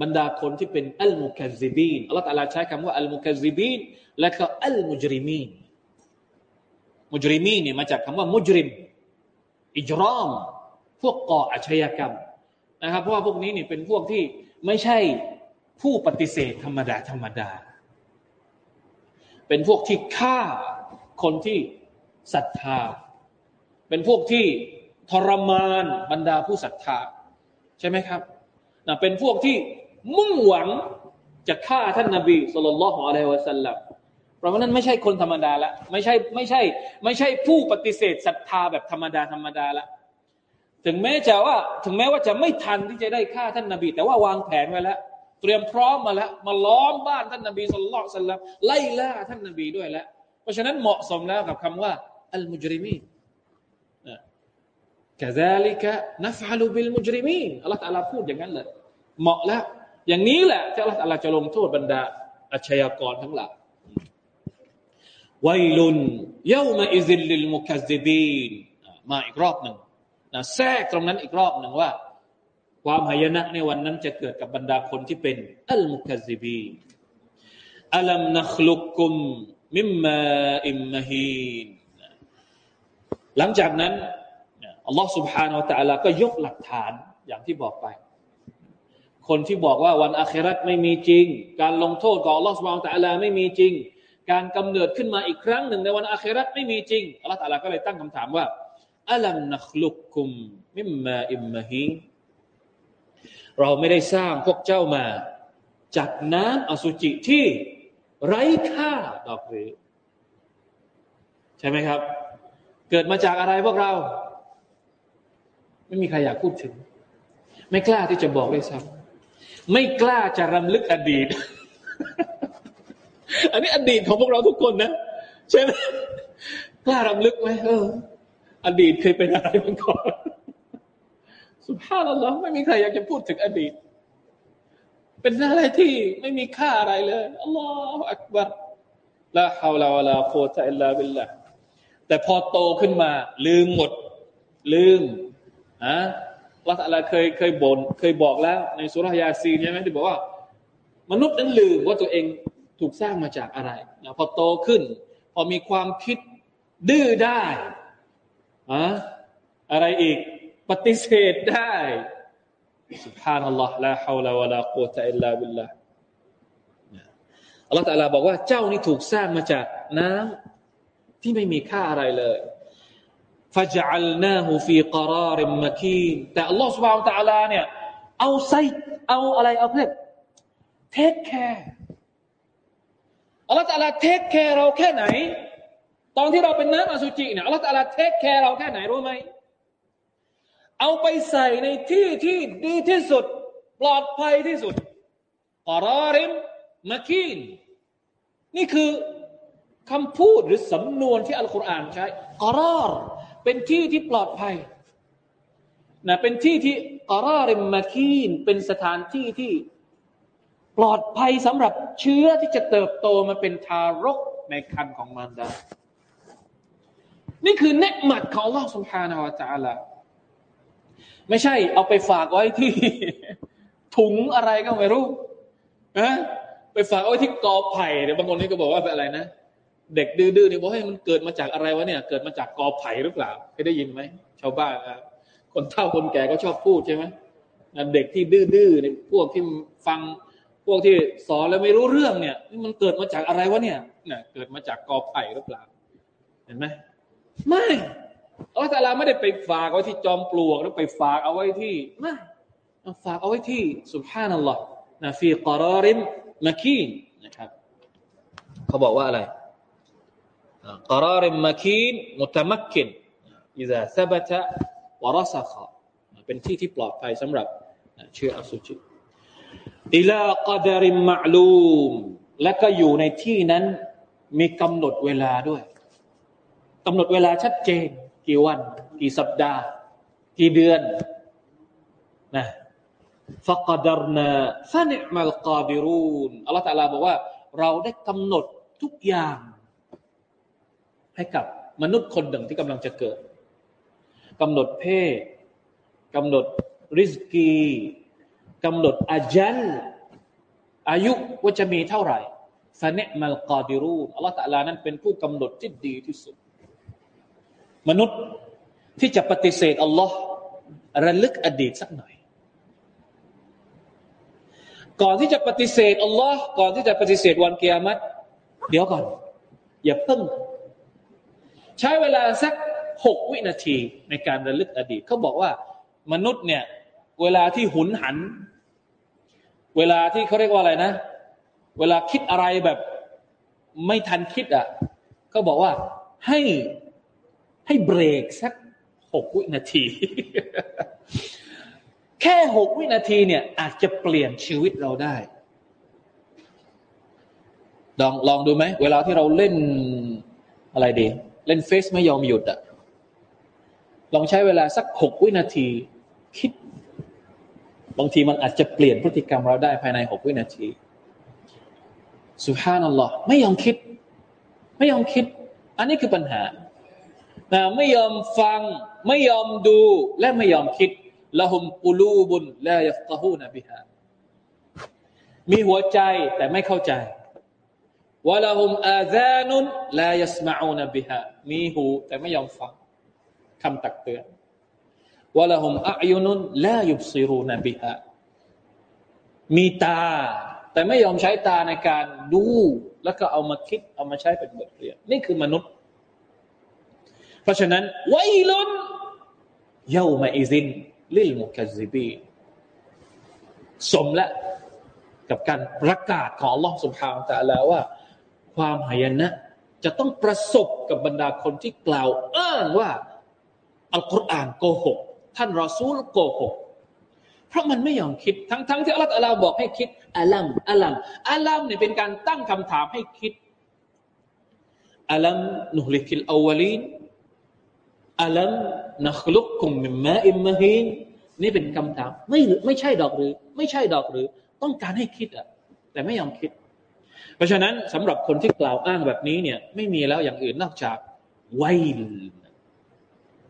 Speaker 1: บรรดาคนที่เป็นอัลมุคซิบีนอัลลอฮฺใช้คำว่าอัลมุคซิบีนและก็อัลมุจริมีนมุจริมีนเนี่ยมาจากคำว่ามุจริมอิจรอม พวกก่ออาชญากรรมนะครับเพราะว่าพวกนี้นี่เป็นพวกที่ไม่ใช่ผู้ปฏิเสธธรรมดาธรรมดา เป็นพวกที่ฆ่าคนที่ศรัทธา เป็นพวกที่ทรมานบรรดาผู้ศรัทธา ใช่ไหมครับนะเป็นพวกที่มุ่งหวังจะฆ่าท่านนาบีสุลต่านละฮ์อะลัยฮิวะสัลลัมเพราะนั้นไม่ใช่คนธรรมดาละไม่ใช่ไม่ใช่ ไม่ใช่ผู้ปฏิเสธศรัทธาแบบธรรมดาธรรมดาละ ถึงแม้จะว่า ถึงแม้ว่าจะไม่ทันที่จะได้ฆ่าท่านนาบี แต่ว่าวางแผนไว้แล้ว เตรียมพร้อมมาแล้ว มาล้อมบ้านท่านนาบีสุลต่านสัลลัมไล่ล่าท่านนาบีด้วยแล้ว เพราะฉะนั้นเหมาะสมแล้วกับคำว่าอัลมุจริมีكذلك نفعل بالمجرمين อัลลอฮฺตะลาพูดอย่างนั้นเลยเหมาะแล้ว อย่างนี้แหละที่อัลลอฮฺตะลาจะลงโทษบรรดาอาชญากรทั้งหลายويل يومئذ للمكذبين มาอีกรอบหนึ่ง นะแทรกตรงนั้นอีกรอบหนึ่งว่า ความหายนะในวันนั้นจะเกิดกับบรรดาคนที่เป็นอัลมุคซิบีอัลัมนัคลุกุมมิมมาอิมมฮีนหลังจากนั้นอัลลอฮ์ سبحانه และ تعالى ก็ยกหลักฐานอย่างที่บอกไป คนที่บอกว่าวันอาคราตไม่มีจริง การลงโทษของอัลลอฮ์ سبحانه และ تعالى ไม่มีจริง การกำเนิดขึ้นมาอีกครั้งหนึ่งในวันอาคราตไม่มีจริงอัลลอฮ์ تعالى ก็เลยตั้งคำถามว่า อัลัมนัคลุกคุมมิมมาอิมมะฮีเราไม่ได้สร้างพวกเจ้ามา จากน้ำอสุจิที่ไร้ค่าดอกหรือ ใช่ไหมครับ เกิดมาจากอะไรพวกเรา ไม่มีใครอยากพูดถึง ไม่กล้าที่จะบอกเลยซ้ำไม่กล้าจะรำลึกอดีต อันนี้อดีตของพวกเราทุกคนนะ ใช่ไหมกล้ารำลึกไหมเออ อดีตเคยเป็นอะไรมาก่อนสุภาพแล้วไม่มีใครอยากจะพูดถึงอดีต เป็นอะไรที่ไม่มีค่าอะไรเลยอัลลอฮฺอักบัรลาฮาวลาวะลาโคตะอิลลาบิลละแต่พอโตขึ้นมา ลืมหมด ลืมอะละอะไรเคยเคยบน่นเคยบอกแล้ว ในสุรยาซีนใช่ไหมที่บอกว่า มนุษย์นั้นลืมว่าตัวเองถูกสร้างมาจากอะไรนะพอโตขึ้น พอมีความคิดดื้อได้ อะอะไรอีกปฏิเสธได้ سبحان الله لا حول ولا قوة إلا بالله อัลลอฮฺตะลาบอกว่าเจ้านี่ถูกสร้างมาจากน้ำที่ไม่มีค่าอะไรเลยฟะจัลนาหูฟีกราริมมะคีนแต่อัลลอฮฺสุบานตะลาเนี่ยเอาใส่เอาอะไรเอาเพื่อเทคแคร์อัลลอฮฺตะลาเทคแคร์เราแค่ไหน ตอนที่เราเป็นน้ำอสุจิเนี่ยอัลลอฮฺตะลา take care เราแค่ไหนรู้ไหมเอาไปใส่ในที่ที่ดีที่สุด ปลอดภัยที่สุดقرار مكين นี่คือคำพูดหรือสำนวนที่อัลกุรอานใช้قرار เป็นที่ที่ปลอดภัยนะเป็นที่ที่قرار مكين เป็นสถานที่ที่ปลอดภัยสำหรับเชื้อที่จะเติบโตมาเป็นทารกในคันของมารดา นี่คือเนืหมัดของ Allah سبحانه และ تعالى ไม่ใช่เอาไปฝากไว้ที่ถุงอะไรก็ไม่รู้นะไปฝากไว้ที่กอไผ่เดี๋ยวบางคนนี่ก็บอกว่าเป็นอะไรนะเด็กดื้อๆนี่บอกให้มันเกิดมาจากอะไรวะเนี่ย เกิดมาจากกอไผ่หรือเปล่าเคยได้ยินไหมชาวบ้านคนเฒ่าคนแก่ก็ชอบพูดใช่ไหมเด็กที่ดื้อๆเนี่ยพวกที่ฟังพวกที่สอนแล้วไม่รู้เรื่องเนี่ยมันเกิดมาจากอะไรวะเนี่ยเนี่ยเกิดมาจากกอไผ่หรือเปล่า เห็นไหม ไม่อัลลอฮฺตาลาไม่ได้ไปฝากไว้ที่จอมปลวกหรือไปฝากเอาไว้ที่ไม่ฝากเอาไว้ที่สุบฮานัลลอฮ์นะฟีกราริมมะคีนนะครับเขาบอกว่าอะไรกราริมมะคีนมุตมักกินอิซาซบตะวรสขะเป็นที่ที่ปลอดภัยสำหรับเชื้ออสุจิอิลากดริมมะลูมและก็อยู่ในที่นั้นมีกำหนดเวลาด้วยกำหนดเวลาชัดเจน กี่วัน กี่สัปดาห์ กี่เดือนนะฟักดรนาฟะนิมัลกาดิรูนอัลลอฮฺตะลาบอกว่า เราได้กำหนดทุกอย่าง ให้กับมนุษย์คนหนึ่งที่กำลังจะเกิดกำหนดเพศกำหนดริสกีกำหนดอาจันอายุว่าจะมีเท่าไหร่ฟะเนมัลกาดิรูนอัลลอฮฺตะลานั้นเป็นผู้กำหนดที่ดีที่สุด มนุษย์ที่จะปฏิเสธอัลลอฮ์ระลึกอดีตสักหน่อย ก่อนที่จะปฏิเสธอัลลอฮ์ก่อนที่จะปฏิเสธวันเกียรติเดี๋ยวก่อน อย่าเพิ่ง ใช้เวลาสักหกวินาทีในการระลึกอดีตเขาบอกว่า มนุษย์เนี่ย เวลาที่หุนหัน เวลาที่เขาเรียกว่าอะไรนะ เวลาคิดอะไรแบบ ไม่ทันคิดอะเขาบอกว่าให้ ให้เบรกสักหกวินาที แค่หกวินาทีเนี่ย อาจจะเปลี่ยนชีวิตเราได้ ลองลองดูไหม เวลาที่เราเล่นอะไรดี เล่นเฟซไม่ยอมหยุดอะลองใช้เวลาสักหกวินาที คิด บางทีมันอาจจะเปลี่ยนพฤติกรรมเราได้ภายในหกวินาทีสุภานัลลอฮ์ไม่ยอมคิด ไม่ยอมคิด อันนี้คือปัญหา นะไม่ยอมฟัง ไม่ยอมดูและไม่ยอมคิดละหุมกุลูบุนละยัฟกฮูนบิฮามีหัวใจแต่ไม่เข้าใจวะละหุมอาซานุนลายัสมาอูนบิฮามีหูแต่ไม่ยอมฟังคำตักเตือนวะละหุมอัยุนุนลายุบซิรูนบิฮามีตา แต่ไม่ยอมใช้ตาในการดู แล้วก็เอามาคิดเอามาใช้เป็นบทเรียนนี่คือมนุษย์ เพราะฉะนั้นไวลุน เย้ามาอิซินลิลมุคัซิบีสมและกับการประกาศของ Allah سبحانه และ تعالى ว่า ความหายนะจะต้องประสบกับบรรดาคนที่กล่าวอ้างว่า อัลกุรอานโกหก ท่านรอซูลโกหก เพราะมันไม่ยอมคิด ทั้งทั้งที่อัลลอฮฺบอกให้คิดอัลัมอัลัมอัลัมเนี่ยเป็นการตั้งคำถามให้คิดอัลัมนุฮลิกิลอาวลีน ألم نخلقكم من ماء مهين นี่เป็นคำถาม ไม่ไม่ใช่ดอกหรือ ไม่ใช่ดอกหรือ ต้องการให้คิดอะ แต่ไม่ยอมคิด เพราะฉะนั้นสำหรับคนที่กล่าวอ้างแบบนี้เนี่ย ไม่มีแล้วอย่างอื่นนอกจากويل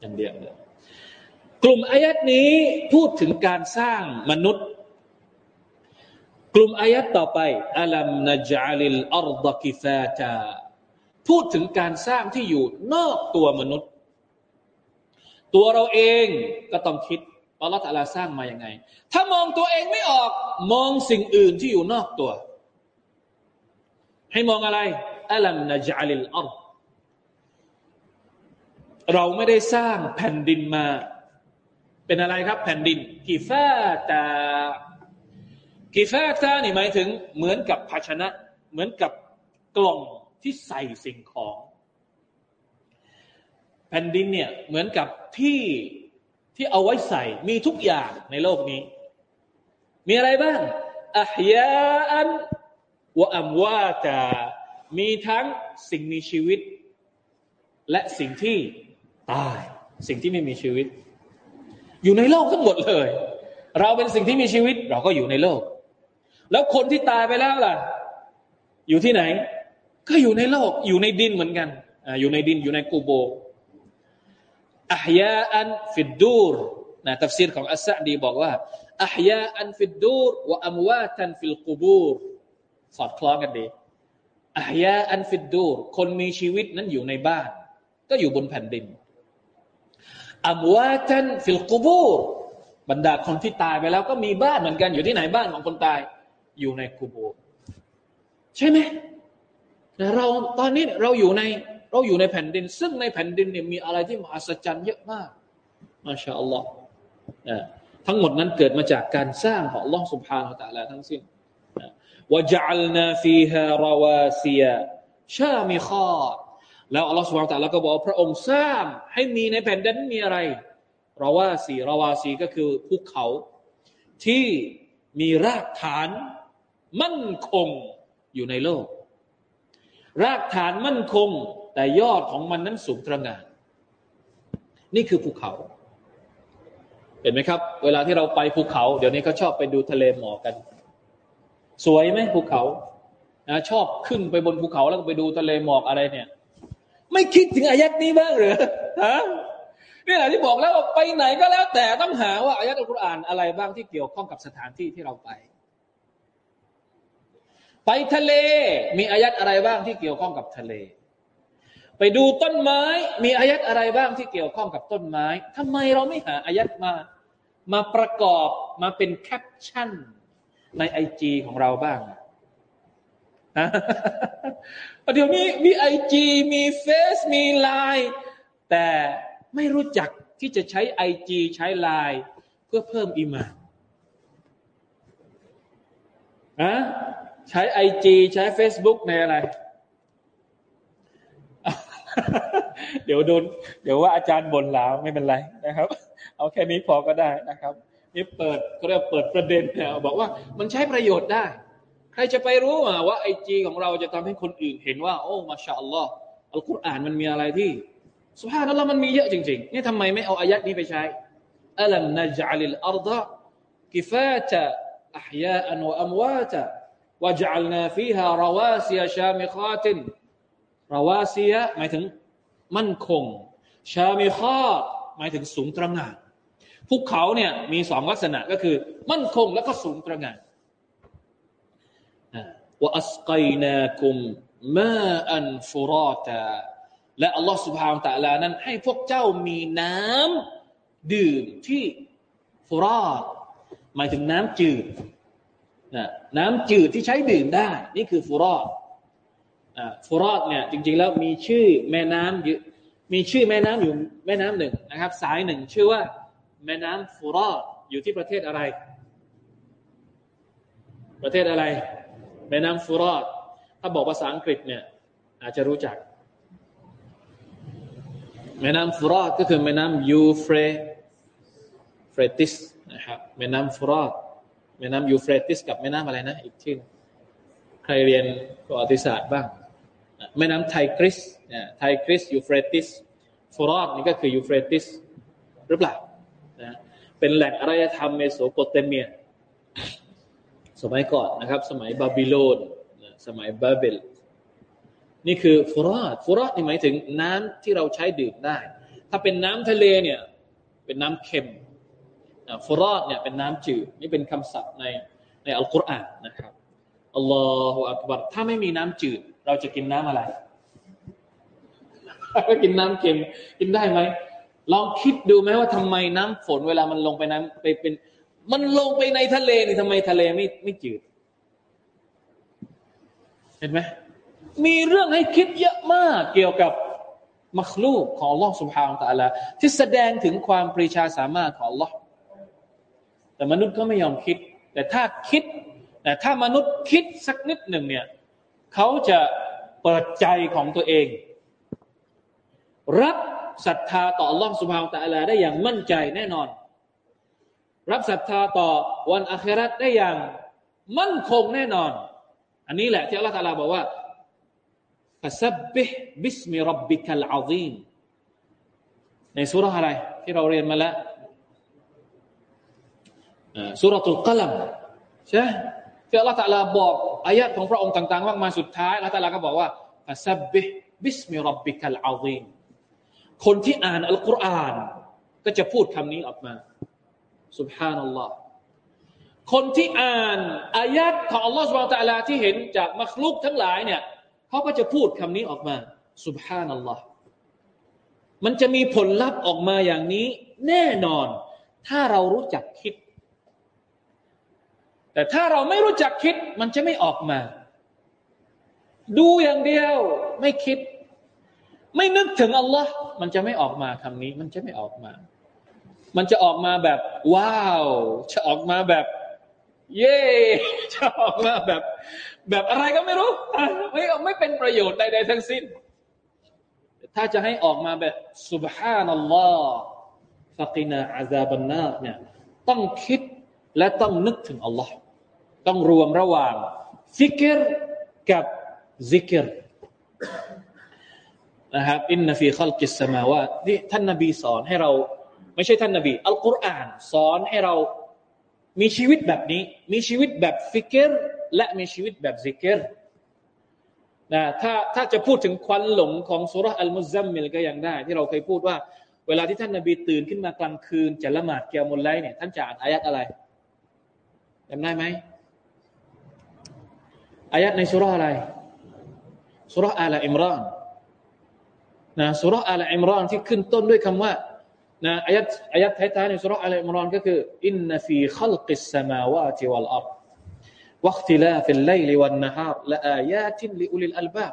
Speaker 1: อย่างเดียวเลยกลุ่มอายัดนี้พูดถึงการสร้างมนุษย์ กลุ่มอายัดต่อไปอัลัมนจาลิลอัลดกิฟาตาพูดถึงการสร้างที่อยู่นอกตัวมนุษย์ ตัวเราเองก็ต้องคิดอัลลอฮฺตะลาสร้างมาอย่างไง ถ้ามองตัวเองไม่ออก มองสิ่งอื่นที่อยู่นอกตัว ให้มองอะไรอัลัมนจาลิลอัลเราไม่ได้สร้างแผ่นดินมา เป็นอะไรครับ แผ่นดิน กิฟาตา กิฟาตานี่หมายถึง เหมือนกับภาชนะ เหมือนกับกล่องที่ใส่สิ่งของ แผ่นดินเนี่ยเหมือนกับที่ที่เอาไว้ใส่มีทุกอย่างในโลกนี้ มีอะไรบ้างอัพยาอันวะอัมวาตามีทั้งสิ่งมีชีวิต และสิ่งที่ตาย สิ่งที่ไม่มีชีวิต อยู่ในโลกทั้งหมดเลย เราเป็นสิ่งที่มีชีวิต เราก็อยู่ในโลก แล้วคนที่ตายไปแล้วล่ะ อยู่ที่ไหน ก็อยู่ในโลก อยู่ในดินเหมือนกันอยู่ในดินอยู่ในกูโบ อัพยาอันฟิดดูรนะตัฟซีรของอัสซะดีบอกว่าอัพยาอันฟิดดูรวะอัมวาตันฟิลกูบูรสอดคล้องกันأحياء في الدور คนมีชีวิตนั้นอยู่ในบ้าน ก็อยู่บนแผ่นดินأمواتا في القبور บรรดาคนที่ตายไปแล้วก็มีบ้านเหมือนกันอยู่ที่ไหนบ้านของคนตาย อยู่ในกูบูใช่ไหมเราตอนนี้เราอยู่ใน เราอยู่ในแผ่นดิน ซึ่งในแผ่นดินเนี่ยมีอะไรที่มหัศจรรย์เยอะมากما شاء اللهทั้งหมดนั้นเกิดมาจากการสร้างของลอสุภาอัลตะลาทั้งสิ้นว่าจัลนาฟีฮาราวาเซียชามิคอดแล้วอัลลอฮ์สุบฮานตะลาก็บอกพระองค์สร้างให้มีในแผ่นดินมีอะไรราวาซีราวาซีก็คือภูเขาที่มีรากฐานมั่นคงอยู่ในโลก รากฐานมั่นคง แต่ยอดของมันนั้นสูงตระหง่านนี่คือภูเขา เห็นไหมครับ เวลาที่เราไปภูเขา เดี๋ยวนี้เขาชอบไปดูทะเลหมอกกัน สวยไหมภูเขานะชอบขึ้นไปบนภูเขาแล้วก็ไปดูทะเลหมอกอะไรเนี่ย ไม่คิดถึงอายัดนี้บ้างหรือฮะนี่แหละที่บอกแล้วว่าไปไหนก็แล้ว แต่ต้องหาว่าอายัดอัลกุรอานอะไรบ้างที่เกี่ยวข้องกับสถานที่ที่เราไป ไปทะเลมีอายัดอะไรบ้างที่เกี่ยวข้องกับทะเล ไปดูต้นไม้ มีอายัดอะไรบ้างที่เกี่ยวข้องกับต้นไม้ทำไมเราไม่หาอายัดมา มาประกอบมาเป็นแคปชั่นในไอจีของเราบ้างเดี๋ยวนี้มี IG มีเฟซมีไลน์แต่ไม่รู้จักที่จะใช้ IG ใช้ไลน์เพื่อเพิ่มอิมานอะใช้ไอจีใช้ Facebook ในอะไร เดี๋ยวโดน เดี๋ยวว่าอาจารย์บ่นแล้วไม่เป็นไรนะครับ เอาแค่นี้พอก็ได้นะครับนี่เปิดเขาเรียกเปิดประเด็นเนี่ยบอกว่ามันใช้ประโยชน์ได้ ใครจะไปรู้ว่าไอจีของเราจะทำให้คนอื่นเห็นว่า โอ้มาชาอัลลอฮ์อัลกุรอานมันมีอะไรที่สุภาพนั้นแล้วมันมีเยอะจริงๆ นี่ทำไมไม่เอาอายัดนี้ไปใช้อัลัมนะจัลิลอัรดะกิฟาตะอัฮยาอันวะอัมวาตะวะจัลนาฟีฮาราวาซียชามิคาติน เซียหมายถึงมั่นคง ชามีข้อหมายถึงสูงตระหง่านภูเขาเนี่ยมีสองลักษณะก็คือ มั่นคงแล้วก็สูงตระหง่านว่าอัสกนาคุมมาอันฟุรอตาและอัลลอฮฺสุบฮานตะลานั้น ให้พวกเจ้ามีน้ำดื่มที่ฟุรอตหมายถึงน้ำจืดน้ำจืดที่ใช้ดื่มได้ นี่คือฟุรอต ฟุรอดเนี่ยจริงๆแล้วมีชื่อแม่น้ำมีชื่อแม่น้ำอยู่แม่น้ำหนึ่งนะครับ สายหนึ่งชื่อว่า แม่น้ำฟูรอดอยู่ที่ประเทศอะไร ประเทศอะไร แม่น้ำฟูรอดถ้าบอกภาษาอังกฤษเนี่ย อาจจะรู้จัก แม่น้ำฟูรอดก็คือแม่น้ำยูเฟรเฟรติสนะครับแม่น้ำฟูรอดแม่น้ำยูเฟรติสกับแม่น้ำอะไรนะ อีกที่ใครเรียนประวัติศาสตร์บ้าง แม่น้ำไทกริสไทกริสยูเฟรติสฟูรอดนี่ก็คือยูเฟรติสหรือเปล่านะเป็นแหล่งอารยธรรมเมโสโปเตเมีย สมัยก่อนนะครับ สมัยบาบิโลนสมัยบาเบลนี่คือฟูรอดฟูรอดนี่หมายถึงน้ำที่เราใช้ดื่มได้ ถ้าเป็นน้ำทะเลเนี่ย เป็นน้ำเค็มฟูรอดเนี่ยเป็นน้ำจืดนี่เป็นคำศัพท์ในในอัลกุรอานนะครับอัลลอฮฺอักบัรถ้าไม่มีน้ำจืด เราจะกินน้ำอะไรก็กินน้ำเค็มกินได้ไหมลองคิดดูไหมว่าทำไมน้ำฝนเวลามันลงไปน้ำไปเป็น มันลงไปในทะเลนี่ทำไมทะเลไม่ไม่จืด เห็นไหมมีเรื่องให้คิดเยอะมากเกี่ยวกับมัคลูกของ Allah سبحانه และ تعالى ที่แสดงถึงความปรีชาสามารถของ Allah แต่มนุษย์ก็ไม่ยอมคิด แต่ถ้าคิด แต่ถ้ามนุษย์คิดสักนิดหนึ่งเนี่ย เขาจะเปิดใจของตัวเอง รับศรัทธาต่ออัลลองสุภฮาวตะลาได้อย่างมั่นใจแน่นอน รับศรัทธาต่อวันอัคราได้อย่างมั่นคงแน่นอน อันนี้แหละที่อัลลอฮฺตะลาบอกว่าفسبح باسم ربك العظيم ในสุราอะไร ที่เราเรียนมาแล้วสุราตุลกลัมใช่ ที่อัลลอฮฺตะลาบอกอายะของพระองค์ต่างๆว่ากมาสุดท้ายอัลลอฮฺตะลาก็บอกว่าفسبح باسم ربك العظيم คนที่อ่านอัลกุรอาน ก็จะพูดคำนี้ออกมาสุบฮานัลลอฮฺคนที่อ่านอายัดของอัลลอฮฺสุบฮานตะลาที่เห็นจากมัคลุกทั้งหลายเนี่ยเขาก็จะพูดคำนี้ออกมาสุบฮานัลลอฮฺมันจะมีผลลัพธ์ออกมาอย่างนี้ แน่นอน ถ้าเรารู้จักคิด แต่ถ้าเราไม่รู้จักคิด มันจะไม่ออกมา ดูอย่างเดียวไม่คิด ไม่นึกถึงอัลลอฮ์มันจะไม่ออกมาคำนี้ มันจะไม่ออกมา มันจะออกมาแบบ ว้าว จะออกมาแบบ เย่จะออกมาแบบ แบบอะไรก็ไม่รู้ไม่ไม่เป็นประโยชน์ใดๆทั้งสิ้น ถ้าจะให้ออกมาแบบ سبحان อัลลอฮ์ฟักินาอาซาบันนาเนี่ยต้องคิด และต้องนึกถึงอัลลอฮ์ต้องรวมระหว่างفكر กับ ذكر นะครับ إن في خلق السماوات ที่ท่านนบีสอนให้เรา ไม่ใช่ท่านนบีอัลกุรอาน สอนให้เรามีชีวิตแบบนี้ มีชีวิตแบบ فكر และมีชีวิตแบบ ذكر นะถ้าถ้าจะพูดถึงควันหลงของสุรอัลมุซัมมิลก็ยังได้ ที่เราเคยพูดว่า เวลาที่ท่านนบีตื่นขึ้นมากลางคืนจะละหมาดقيام الليل เนี่ยท่านจะอ่านอายัดอะไร จำได้ไหมอายัดในสุรอะไรสุรอาลอิมรานนะสุรอาลอิมรานที่ขึ้นต้นด้วยคำว่านะอายัดอายัดท้ายๆในสุรอาลอิมรานก็คือإن في خلق السماوات والأرض واختلاف الليل والنهار لآيات لأولي الألباب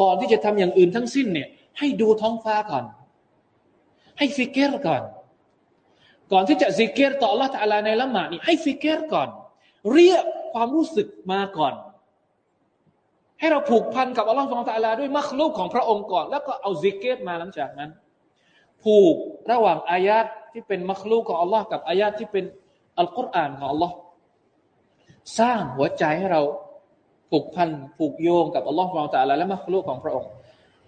Speaker 1: ก่อนที่จะทำอย่างอื่นทั้งสิ้นเนี่ยให้ดูท้องฟ้าก่อน ให้ فكر ก่อน ก่อนที่จะซิกเกอร์ต่อ Allah ตาลาในละหมาดนี่ให้ فكر ก่อน เรียกความรู้สึกมาก่อน ให้เราผูกพันกับอัลลอฮฺสุลตาลาด้วย مخلوق ของพระองค์ก่อน แล้วก็เอา ذكر มาหลังจากนั้น ผูกระหว่างอายาตที่เป็น مخلوق ของอัลลอฮ์กับอายาตที่เป็นอัลกุรอานของอัลลอฮ์สร้างหัวใจให้เราผูกพันผูกโยงกับอัลลอฮฺของตาลาและ مخلوق ของพระองค์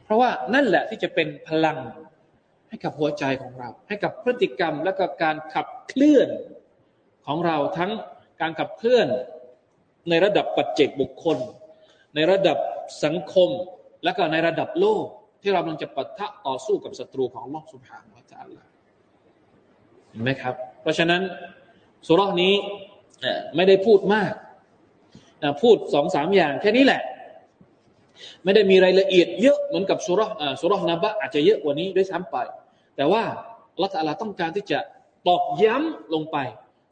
Speaker 1: เพราะว่านั่นแหละที่จะเป็นพลังให้กับหัวใจของเรา ให้กับพฤติกรรมและก็การขับเคลื่อนของเราทั้ง การขับเคลื่อนในระดับปัจเจกบุคคล ในระดับสังคม และก็ในระดับโลก ที่เรากำลังจะปะทะต่อสู้กับศัตรูของอัลลอสุบฮานาอัลลอฮฺเห็นไหมครับ เพราะฉะนั้นสุรานี้ไม่ได้พูดมาก พูดสองสามอย่างแค่นี้แหละ ไม่ได้มีรายละเอียดเยอะเหมือนกับสุรสุรนาบะอาจจะเยอะกว่านี้ด้วยซ้ำไป แต่ว่าละตัลลาต้องการที่จะตอกย้ำลงไป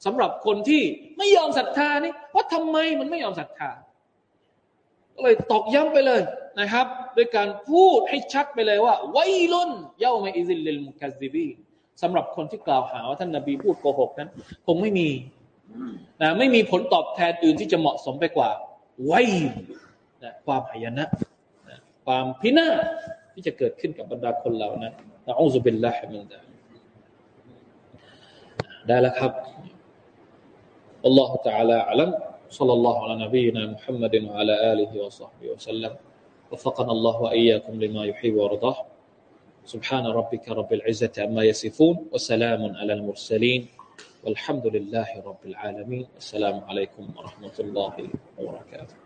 Speaker 1: สำหรับคนที่ไม่ยอมศรัทธานี่ว่าทำไมมันไม่ยอมศรัทธาก็เลยตอกย้ำไปเลยนะครับด้วยการพูดให้ชัดไปเลยว่าไวลุนเย้าไม่อิซิลลิลมุกัซิบีสำหรับคนที่กล่าวหาว่าท่านนาบีพูดโกหกนั้น คงไม่มีนะไม่มีผลตอบแทนอื่นที่จะเหมาะสมไปกว่าไว้นะความหายนะนะความพินาศที่จะเกิดขึ้นกับบรรดาคนเหล่านั้นนะอูซุบิลลาฮิมินซาได้แล้วครับ الله تعالى أعلم. صلى الله على نبينا محمد وعلى آله وصحبه وسلم. وفقنا الله وإياكم لما يحب ويرضاه. سبحان ربك رب العزة عما يصفون وسلام على المرسلين. والحمد لله رب العالمين. السلام عليكم ورحمة الله وبركاته.